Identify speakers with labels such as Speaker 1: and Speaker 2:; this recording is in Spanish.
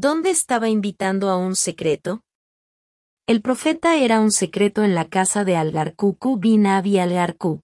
Speaker 1: ¿Dónde estaba invitando a un secreto? El profeta era un secreto en la casa de Algarcucu bin Abi Algarcu,